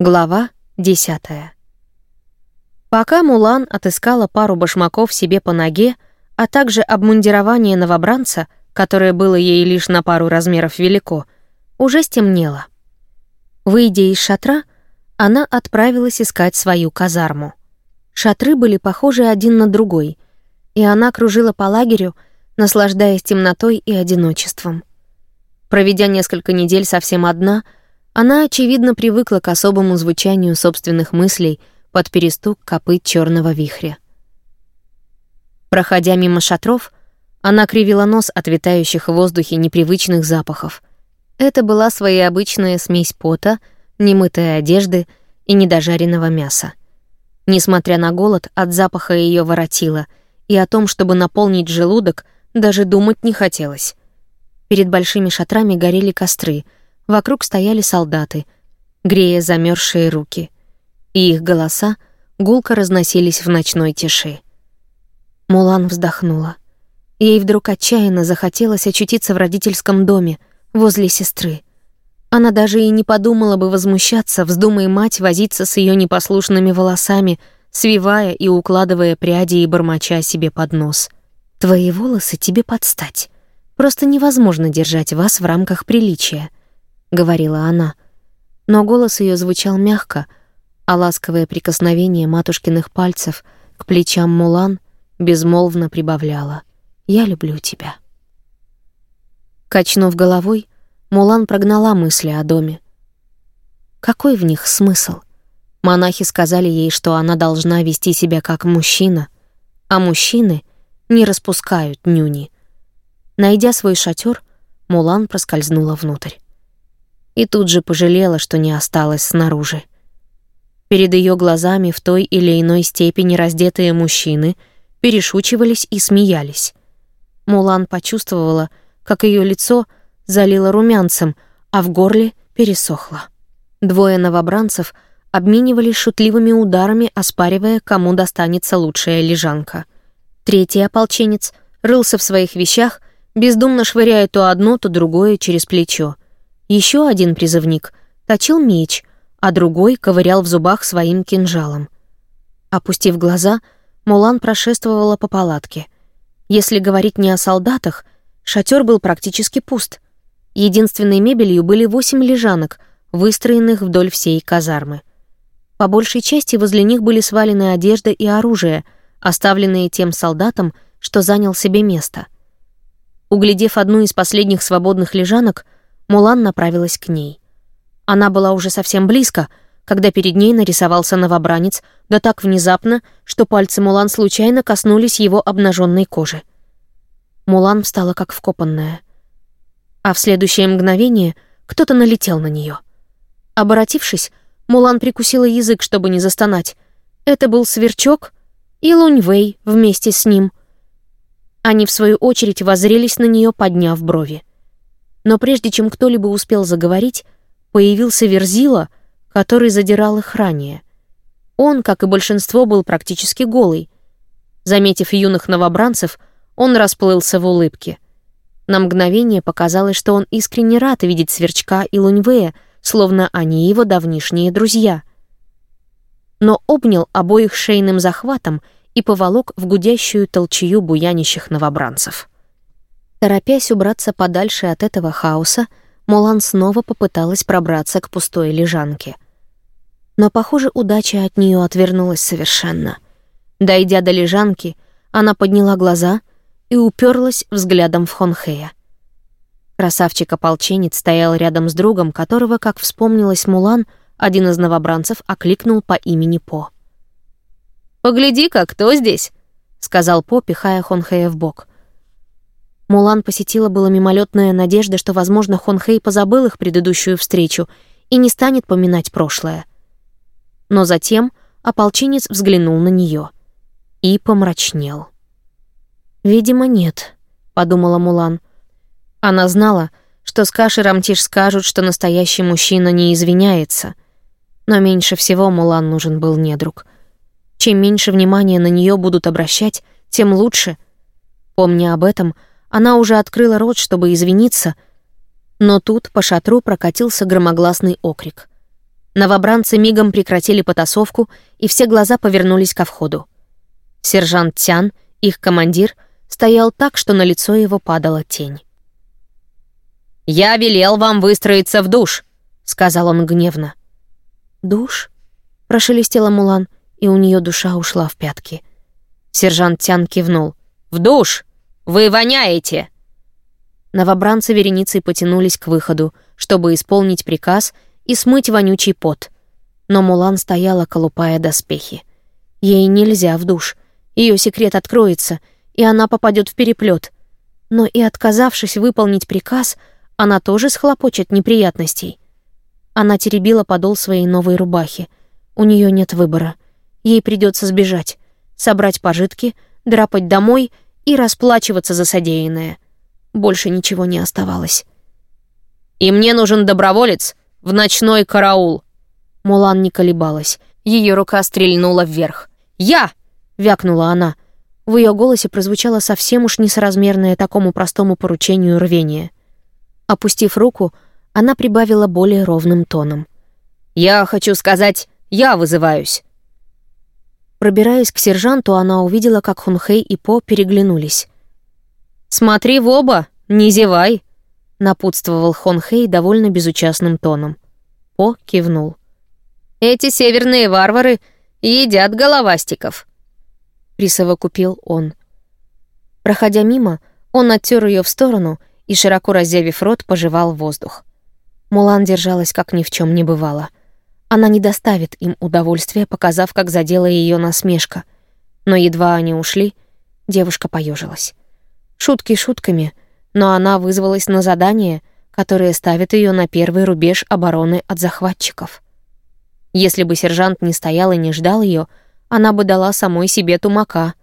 Глава десятая. Пока Мулан отыскала пару башмаков себе по ноге, а также обмундирование новобранца, которое было ей лишь на пару размеров велико, уже стемнело. Выйдя из шатра, она отправилась искать свою казарму. Шатры были похожи один на другой, и она кружила по лагерю, наслаждаясь темнотой и одиночеством. Проведя несколько недель совсем одна — она, очевидно, привыкла к особому звучанию собственных мыслей под перестук копыт черного вихря. Проходя мимо шатров, она кривила нос от витающих в воздухе непривычных запахов. Это была своя обычная смесь пота, немытой одежды и недожаренного мяса. Несмотря на голод, от запаха ее воротило, и о том, чтобы наполнить желудок, даже думать не хотелось. Перед большими шатрами горели костры — Вокруг стояли солдаты, грея замерзшие руки, и их голоса гулко разносились в ночной тиши. Мулан вздохнула. Ей вдруг отчаянно захотелось очутиться в родительском доме, возле сестры. Она даже и не подумала бы возмущаться, вздумая мать возиться с ее непослушными волосами, свивая и укладывая пряди и бормоча себе под нос. «Твои волосы тебе подстать. Просто невозможно держать вас в рамках приличия», — говорила она. Но голос ее звучал мягко, а ласковое прикосновение матушкиных пальцев к плечам Мулан безмолвно прибавляло «Я люблю тебя». Качнув головой, Мулан прогнала мысли о доме. Какой в них смысл? Монахи сказали ей, что она должна вести себя как мужчина, а мужчины не распускают нюни. Найдя свой шатер, Мулан проскользнула внутрь и тут же пожалела, что не осталась снаружи. Перед ее глазами в той или иной степени раздетые мужчины перешучивались и смеялись. Мулан почувствовала, как ее лицо залило румянцем, а в горле пересохло. Двое новобранцев обменивались шутливыми ударами, оспаривая, кому достанется лучшая лежанка. Третий ополченец рылся в своих вещах, бездумно швыряя то одно, то другое через плечо. Еще один призывник точил меч, а другой ковырял в зубах своим кинжалом. Опустив глаза, Мулан прошествовала по палатке. Если говорить не о солдатах, шатер был практически пуст. Единственной мебелью были восемь лежанок, выстроенных вдоль всей казармы. По большей части возле них были свалены одежда и оружие, оставленные тем солдатом, что занял себе место. Углядев одну из последних свободных лежанок, Мулан направилась к ней. Она была уже совсем близко, когда перед ней нарисовался новобранец, да так внезапно, что пальцы Мулан случайно коснулись его обнаженной кожи. Мулан встала как вкопанная. А в следующее мгновение кто-то налетел на нее. Оборотившись, Мулан прикусила язык, чтобы не застонать. Это был Сверчок и Луньвей вместе с ним. Они, в свою очередь, воззрелись на нее, подняв брови. Но прежде чем кто-либо успел заговорить, появился Верзила, который задирал их ранее. Он, как и большинство, был практически голый. Заметив юных новобранцев, он расплылся в улыбке. На мгновение показалось, что он искренне рад видеть Сверчка и Луньвея, словно они его давнишние друзья. Но обнял обоих шейным захватом и поволок в гудящую толчью буянищих новобранцев. Торопясь убраться подальше от этого хаоса, Мулан снова попыталась пробраться к пустой лежанке. Но, похоже, удача от нее отвернулась совершенно. Дойдя до лежанки, она подняла глаза и уперлась взглядом в Хонхея. Красавчик-ополченец стоял рядом с другом, которого, как вспомнилась Мулан, один из новобранцев окликнул по имени По. «Погляди-ка, кто здесь?» — сказал По, пихая Хонхея в бок. Мулан посетила была мимолетная надежда, что, возможно, Хон Хэй позабыл их предыдущую встречу и не станет поминать прошлое. Но затем ополченец взглянул на нее и помрачнел. «Видимо, нет», — подумала Мулан. Она знала, что с Каши Рамтиш скажут, что настоящий мужчина не извиняется. Но меньше всего Мулан нужен был недруг. Чем меньше внимания на нее будут обращать, тем лучше. Помня об этом, — она уже открыла рот, чтобы извиниться, но тут по шатру прокатился громогласный окрик. Новобранцы мигом прекратили потасовку, и все глаза повернулись ко входу. Сержант Тян, их командир, стоял так, что на лицо его падала тень. «Я велел вам выстроиться в душ», — сказал он гневно. «Душ?» — прошелестела Мулан, и у нее душа ушла в пятки. Сержант Тян кивнул. «В душ! Вы воняете!» Новобранцы вереницей потянулись к выходу, чтобы исполнить приказ и смыть вонючий пот. Но Мулан стояла, колупая доспехи. Ей нельзя в душ. Ее секрет откроется, и она попадет в переплет. Но и отказавшись выполнить приказ, она тоже схлопочет неприятностей. Она теребила подол своей новой рубахи. У нее нет выбора. Ей придется сбежать, собрать пожитки, драпать домой и расплачиваться за содеянное. Больше ничего не оставалось. «И мне нужен доброволец в ночной караул!» Мулан не колебалась. Ее рука стрельнула вверх. «Я!» — вякнула она. В ее голосе прозвучало совсем уж несоразмерное такому простому поручению рвение. Опустив руку, она прибавила более ровным тоном. «Я хочу сказать, я вызываюсь!» Пробираясь к сержанту, она увидела, как Хунхэй и По переглянулись. «Смотри в оба, не зевай», — напутствовал Хон Хэй довольно безучастным тоном. По кивнул. «Эти северные варвары едят головастиков», — присовокупил он. Проходя мимо, он оттер ее в сторону и, широко разъявив рот, пожевал воздух. Мулан держалась, как ни в чем не бывало. Она не доставит им удовольствия, показав, как задела ее насмешка. Но едва они ушли, девушка поежилась. Шутки шутками, но она вызвалась на задание, которое ставит ее на первый рубеж обороны от захватчиков. Если бы сержант не стоял и не ждал ее, она бы дала самой себе тумака.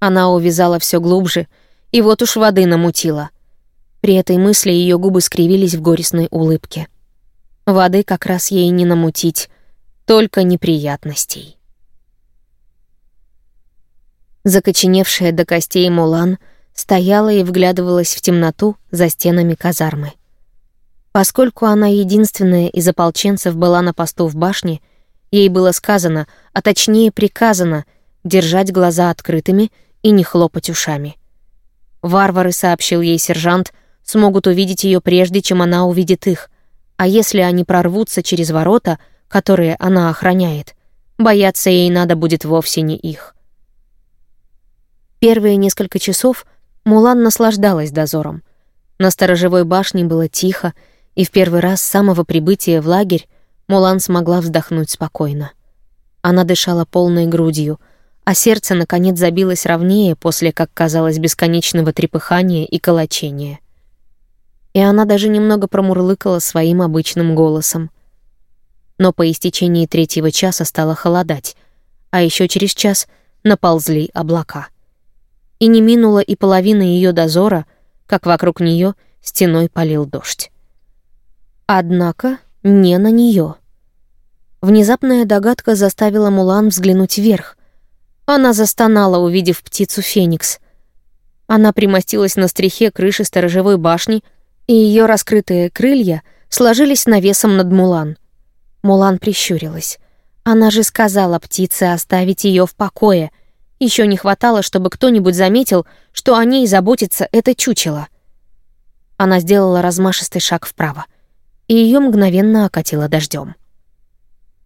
Она увязала все глубже, и вот уж воды намутила. При этой мысли ее губы скривились в горестной улыбке. Воды как раз ей не намутить, только неприятностей. Закоченевшая до костей Мулан — стояла и вглядывалась в темноту за стенами казармы. Поскольку она единственная из ополченцев была на посту в башне, ей было сказано, а точнее приказано, держать глаза открытыми и не хлопать ушами. Варвары, сообщил ей сержант, смогут увидеть ее прежде, чем она увидит их, а если они прорвутся через ворота, которые она охраняет, бояться ей надо будет вовсе не их. Первые несколько часов — Мулан наслаждалась дозором. На сторожевой башне было тихо, и в первый раз с самого прибытия в лагерь Мулан смогла вздохнуть спокойно. Она дышала полной грудью, а сердце, наконец, забилось ровнее после, как казалось, бесконечного трепыхания и колочения. И она даже немного промурлыкала своим обычным голосом. Но по истечении третьего часа стало холодать, а еще через час наползли облака — и не минула и половина ее дозора, как вокруг нее стеной полил дождь. Однако не на нее. Внезапная догадка заставила Мулан взглянуть вверх. Она застонала, увидев птицу Феникс. Она примостилась на стрихе крыши сторожевой башни, и ее раскрытые крылья сложились навесом над Мулан. Мулан прищурилась. Она же сказала птице оставить ее в покое — еще не хватало, чтобы кто-нибудь заметил, что о ней заботится это чучело. Она сделала размашистый шаг вправо, и ее мгновенно окатило дождем.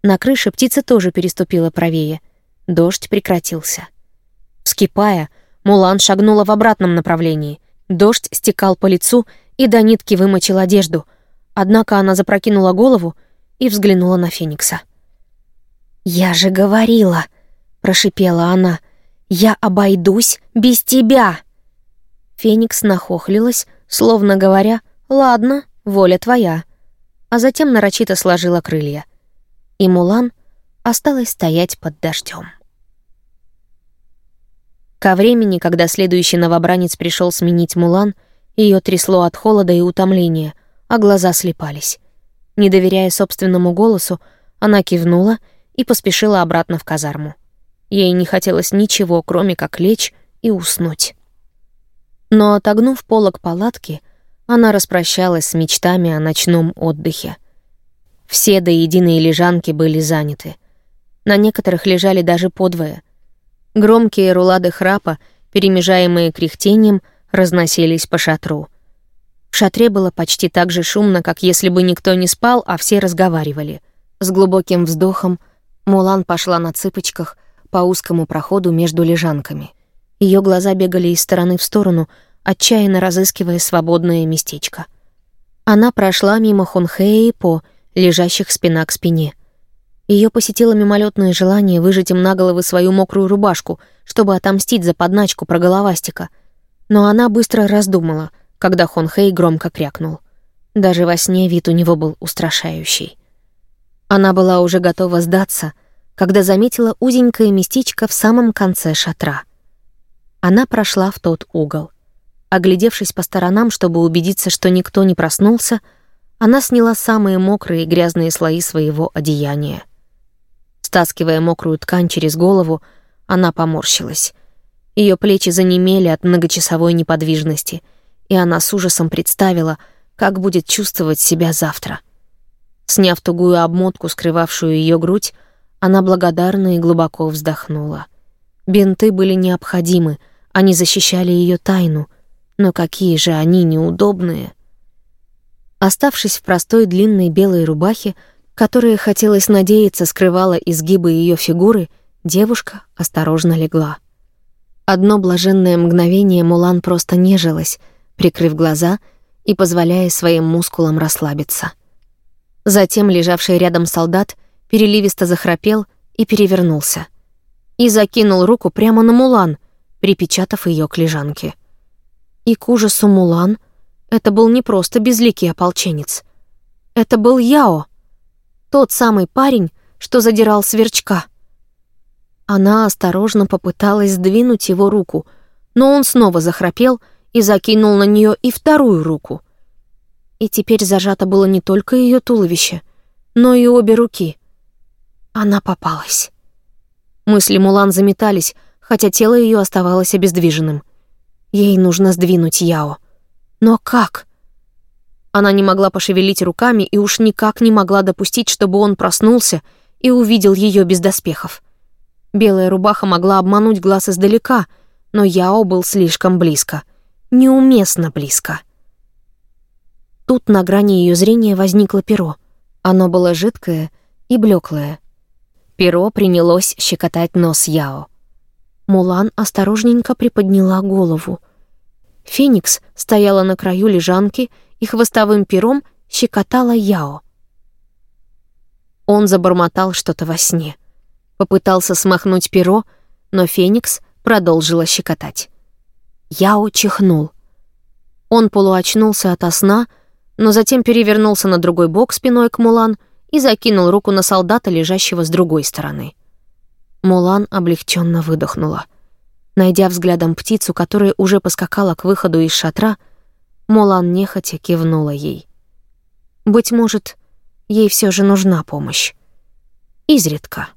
На крыше птица тоже переступила правее. Дождь прекратился. Вскипая, Мулан шагнула в обратном направлении. Дождь стекал по лицу и до нитки вымочил одежду. Однако она запрокинула голову и взглянула на Феникса. «Я же говорила!» — прошипела она — «Я обойдусь без тебя!» Феникс нахохлилась, словно говоря, «Ладно, воля твоя», а затем нарочито сложила крылья. И Мулан осталась стоять под дождем. Ко времени, когда следующий новобранец пришел сменить Мулан, ее трясло от холода и утомления, а глаза слепались. Не доверяя собственному голосу, она кивнула и поспешила обратно в казарму. Ей не хотелось ничего, кроме как лечь и уснуть. Но отогнув полок палатки, она распрощалась с мечтами о ночном отдыхе. Все до единой лежанки были заняты. На некоторых лежали даже подвое. Громкие рулады храпа, перемежаемые кряхтением, разносились по шатру. В шатре было почти так же шумно, как если бы никто не спал, а все разговаривали. С глубоким вздохом Мулан пошла на цыпочках по узкому проходу между лежанками. Ее глаза бегали из стороны в сторону, отчаянно разыскивая свободное местечко. Она прошла мимо Хунхея и По, лежащих спина к спине. Ее посетило мимолетное желание выжать им на головы свою мокрую рубашку, чтобы отомстить за подначку про головастика. Но она быстро раздумала, когда Хонхей громко крякнул. Даже во сне вид у него был устрашающий. Она была уже готова сдаться, когда заметила узенькое местечко в самом конце шатра. Она прошла в тот угол. Оглядевшись по сторонам, чтобы убедиться, что никто не проснулся, она сняла самые мокрые и грязные слои своего одеяния. Стаскивая мокрую ткань через голову, она поморщилась. Ее плечи занемели от многочасовой неподвижности, и она с ужасом представила, как будет чувствовать себя завтра. Сняв тугую обмотку, скрывавшую ее грудь, она благодарно и глубоко вздохнула. Бинты были необходимы, они защищали ее тайну, но какие же они неудобные. Оставшись в простой длинной белой рубахе, которая, хотелось надеяться, скрывала изгибы ее фигуры, девушка осторожно легла. Одно блаженное мгновение Мулан просто нежилась, прикрыв глаза и позволяя своим мускулам расслабиться. Затем лежавший рядом солдат переливисто захрапел и перевернулся. И закинул руку прямо на Мулан, припечатав ее к лежанке. И к ужасу Мулан это был не просто безликий ополченец. Это был Яо, тот самый парень, что задирал сверчка. Она осторожно попыталась сдвинуть его руку, но он снова захрапел и закинул на нее и вторую руку. И теперь зажато было не только ее туловище, но и обе руки. Она попалась. Мысли Мулан заметались, хотя тело ее оставалось обездвиженным. Ей нужно сдвинуть Яо. Но как? Она не могла пошевелить руками и уж никак не могла допустить, чтобы он проснулся и увидел ее без доспехов. Белая рубаха могла обмануть глаз издалека, но Яо был слишком близко. Неуместно близко. Тут на грани ее зрения возникло перо. Оно было жидкое и блеклое. Перо принялось щекотать нос Яо. Мулан осторожненько приподняла голову. Феникс стояла на краю лежанки и хвостовым пером щекотала Яо. Он забормотал что-то во сне. Попытался смахнуть перо, но Феникс продолжила щекотать. Яо чихнул. Он полуочнулся ото сна, но затем перевернулся на другой бок спиной к Мулан и закинул руку на солдата, лежащего с другой стороны. Мулан облегченно выдохнула. Найдя взглядом птицу, которая уже поскакала к выходу из шатра, Мулан нехотя кивнула ей. Быть может, ей все же нужна помощь. Изредка.